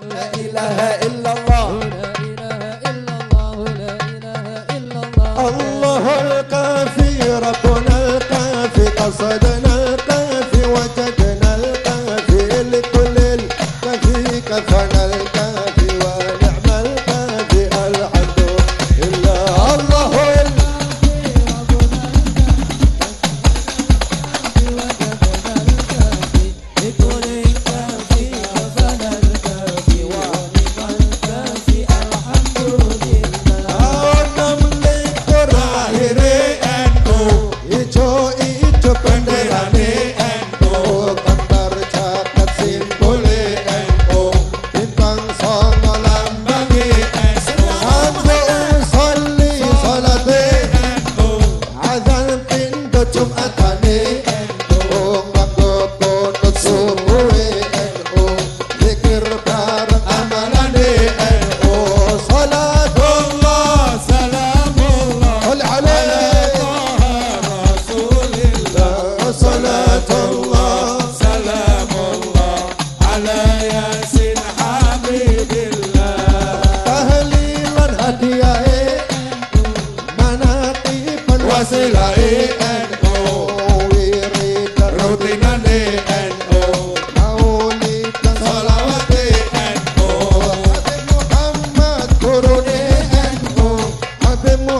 لا إله إلا الله لا إله إلا الله لا إله إلا الله الله الكافي ربنا الكافي قصده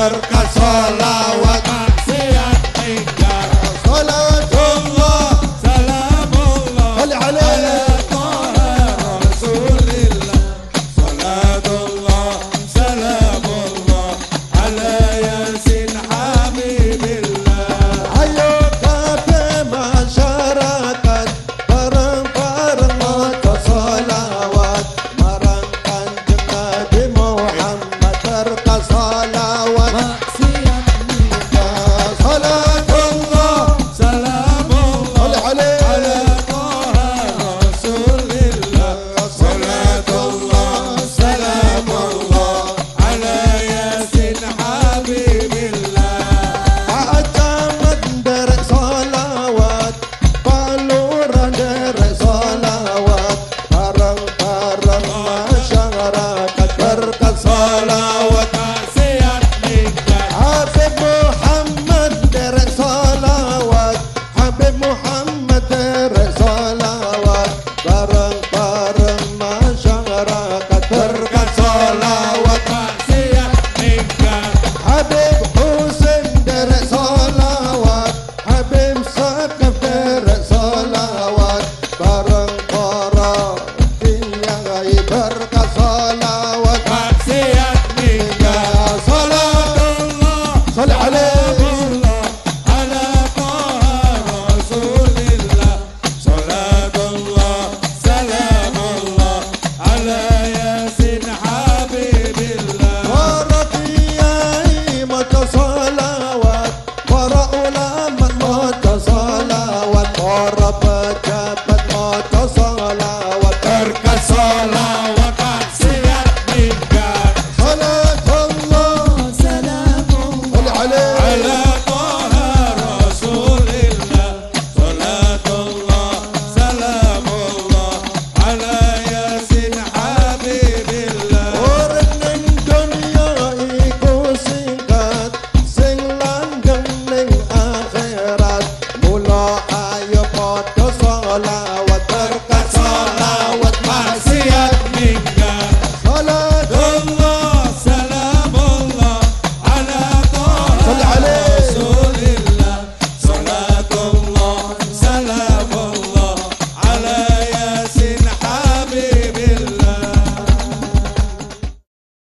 berkat salam